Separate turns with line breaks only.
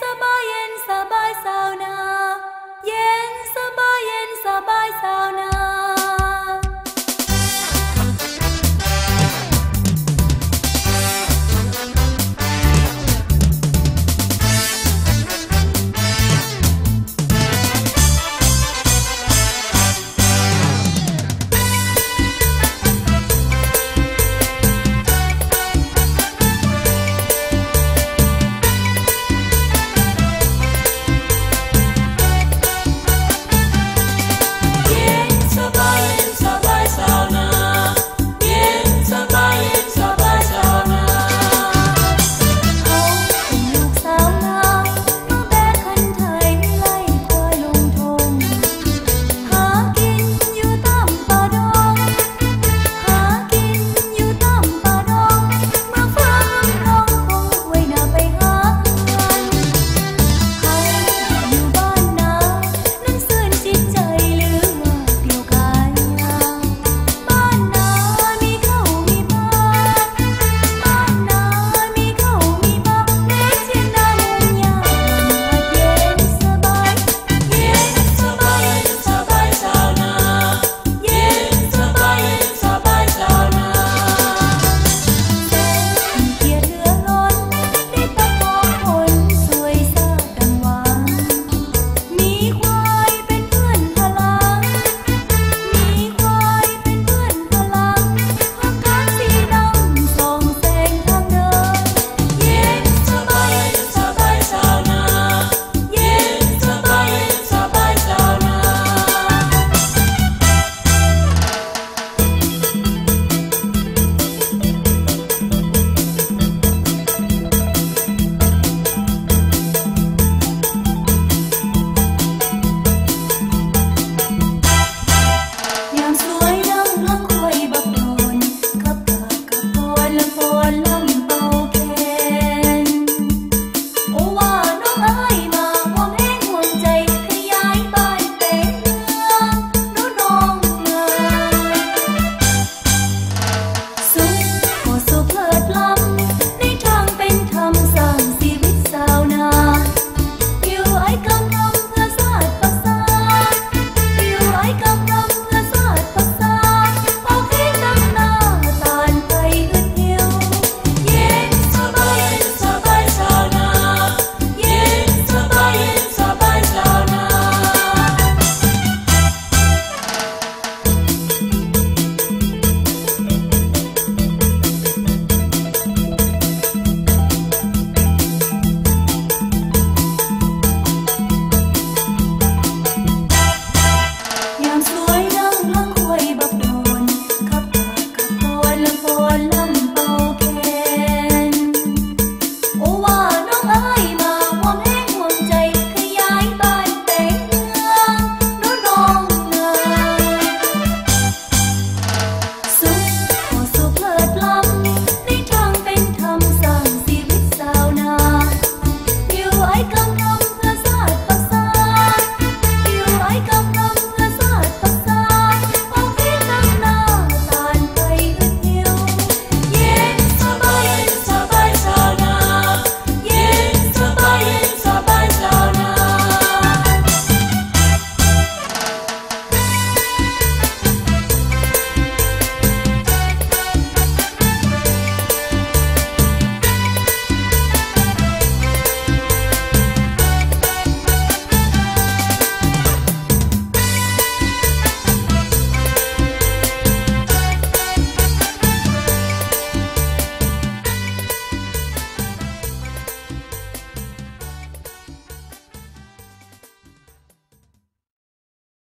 ಸಬ